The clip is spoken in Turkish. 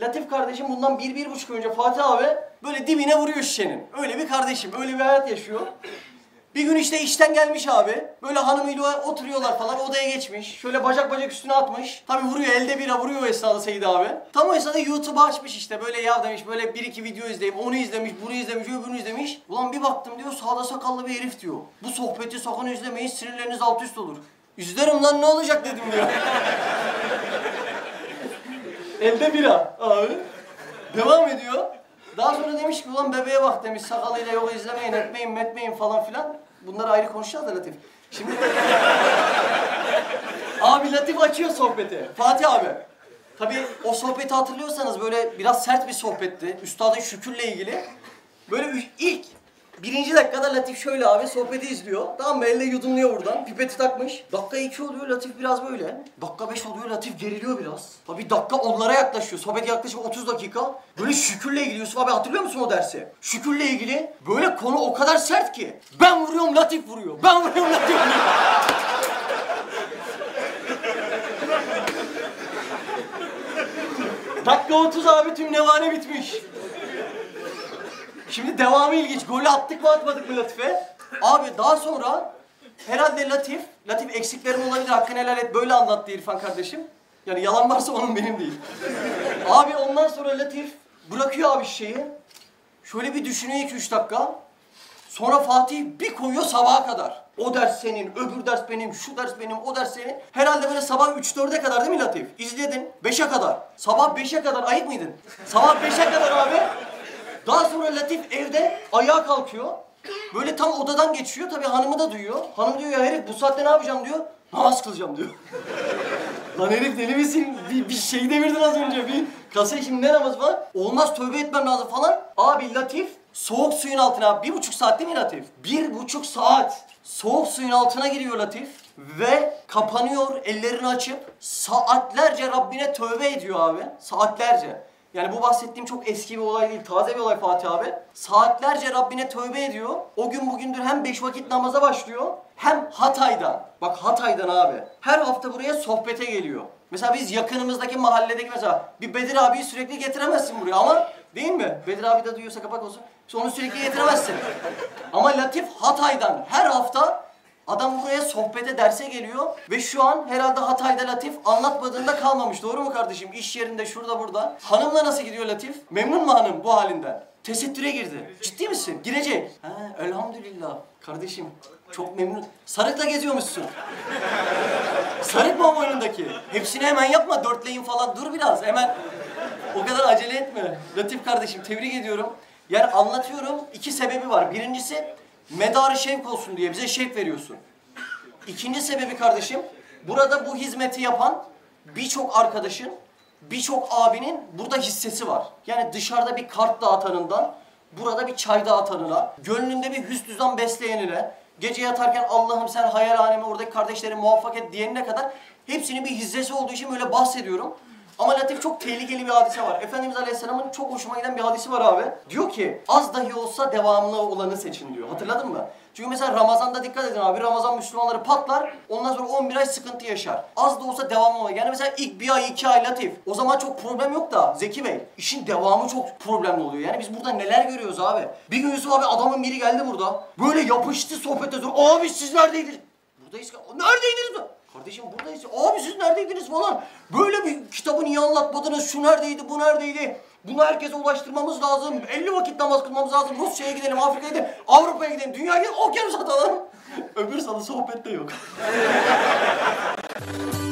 Latif kardeşim bundan bir, bir buçuk önce Fatih abi böyle dibine vuruyor şişenin. Öyle bir kardeşim, öyle bir hayat yaşıyor. Bir gün işte işten gelmiş abi. Böyle hanımıyla oturuyorlar falan odaya geçmiş. Şöyle bacak bacak üstüne atmış. Tabi vuruyor elde bira vuruyor esnada Seyit abi. Tam o esnada YouTube'u açmış işte böyle ya demiş böyle bir iki video izleyeyim. Onu izlemiş, bunu izlemiş, öbürünü izlemiş. Ulan bir baktım diyor sağda sakallı bir herif diyor. Bu sohbeti sakın izlemeyin sinirleriniz alt üst olur. İzlerim lan ne olacak dedim diyor. Elde bira abi. Devam ediyor. Daha sonra demiş ki ulan bebeğe bak demiş sakalıyla yok izlemeyin etmeyin metmeyin falan filan. Bunları ayrı konuşacağız da Latif. Şimdi abi Latif açıyor sohbeti. Fatih abi. Tabii o sohbeti hatırlıyorsanız böyle biraz sert bir sohbetti. Üstadın şükürle ilgili. Böyle ilk birinci dakikada Latif şöyle abi sohbeti izliyor. Tamam mı? Elle yudumluyor buradan. Pipeti takmış. Dakika iki oluyor Latif biraz böyle. Dakika beş oluyor Latif geriliyor biraz. Tabii dakika onlara yaklaşıyor. Sohbet yaklaşık 30 dakika. Böyle şükürle ilgili Yusuf abi hatırlıyor musun o dersi? Şükürle ilgili böyle konu o kadar sert ki. Ben vuruyorum Latif vuruyor. Ben vuruyorum Latif vuruyor. Dakika 30 abi tüm nevane bitmiş. Şimdi devamı ilginç. Golü attık mı atmadık mı Latife? Abi daha sonra herhalde Latif, Latif eksiklerim olabilir hakkını helal et böyle anlattı İrfan kardeşim. Yani yalan varsa onun benim değil. abi ondan sonra Latif bırakıyor abi şişeyi. Şöyle bir düşünüyor 2-3 dakika. Sonra Fatih bir koyuyor sabaha kadar. O ders senin, öbür ders benim, şu ders benim, o ders senin. Herhalde böyle sabah 3-4'e kadar değil mi Latif? İzledin. 5'e kadar. Sabah 5'e kadar ayık mıydın? Sabah 5'e kadar abi. Daha sonra Latif evde ayağa kalkıyor. Böyle tam odadan geçiyor. Tabii hanımı da duyuyor. Hanım diyor ya herif bu saatte ne yapacağım diyor. Namaz kılacağım diyor. Lan herif deli misin? Bir, bir şey devirdin az önce. Bir kasa şimdi ne namazı var? Olmaz tövbe etmem lazım falan. Abi Latif soğuk suyun altına bir buçuk saat değil mi Latif? Bir buçuk saat soğuk suyun altına giriyor Latif. Ve kapanıyor ellerini açıp saatlerce Rabbine tövbe ediyor abi. Saatlerce. Yani bu bahsettiğim çok eski bir olay değil, taze bir olay Fatih abi. Saatlerce Rabbine tövbe ediyor. O gün bugündür hem beş vakit namaza başlıyor, hem Hatay'dan. Bak Hatay'dan abi. Her hafta buraya sohbete geliyor. Mesela biz yakınımızdaki mahalledeki mesela bir Bedir abiyi sürekli getiremezsin buraya ama değil mi? Bedir abi de duyuyorsa kapak olsun. Onu sürekli getiremezsin. Ama Latif Hatay'dan her hafta Adam buraya sohbete derse geliyor ve şu an herhalde Hatay'da Latif anlatmadığında kalmamış. Doğru mu kardeşim? İş yerinde şurada burada. Hanımla nasıl gidiyor Latif? Memnun mu hanım bu halinden? Tesettüre girdi. Ciddi misin? Girecek. He, elhamdülillah. Kardeşim çok memnun. Sarıkla geziyormuşsun. Sarık mı o boynundaki? Hepsini hemen yapma. Dörtleyin falan. Dur biraz. Hemen o kadar acele etme. Latif kardeşim tebrik ediyorum. Yani anlatıyorum. iki sebebi var. Birincisi medarı şevk olsun diye bize şevk veriyorsun. İkinci sebebi kardeşim, burada bu hizmeti yapan birçok arkadaşın, birçok abinin burada hissesi var. Yani dışarıda bir kart dağıtanından, burada bir çay dağıtanına, gönlünde bir hüsnü besleyenine, gece yatarken Allah'ım sen hayalhanemi oradaki kardeşleri muvaffak et diyenine kadar hepsinin bir hissesi olduğu için böyle bahsediyorum. Ama Latif çok tehlikeli bir hadise var. Efendimiz Aleyhisselam'ın çok hoşuma giden bir hadisi var abi. Diyor ki az dahi olsa devamlı olanı seçin diyor. Hatırladın mı? Çünkü mesela Ramazan'da dikkat edin abi. Ramazan Müslümanları patlar. Ondan sonra 11 ay sıkıntı yaşar. Az da olsa devamlı olmak. Yani mesela ilk bir ay, iki ay Latif. O zaman çok problem yok da Zeki Bey. işin devamı çok problemli oluyor. Yani biz burada neler görüyoruz abi. Bir gün Yusuf abi adamın biri geldi burada. Böyle yapıştı sohbete. Abi siz neredeydiniz? Buradayız. Neredeydiniz? Kardeşim buradayız. Abi siz neredeydiniz falan. Böyle bir kitabı niye anlatmadınız? Şu neredeydi, bu neredeydi? Bunu herkese ulaştırmamız lazım. 50 vakit namaz kılmamız lazım. Rusya'ya gidelim, Afrika'ya gidelim, Avrupa'ya gidelim, dünyaya gidelim, okyanus atalım. Öbür salı sohbette yok.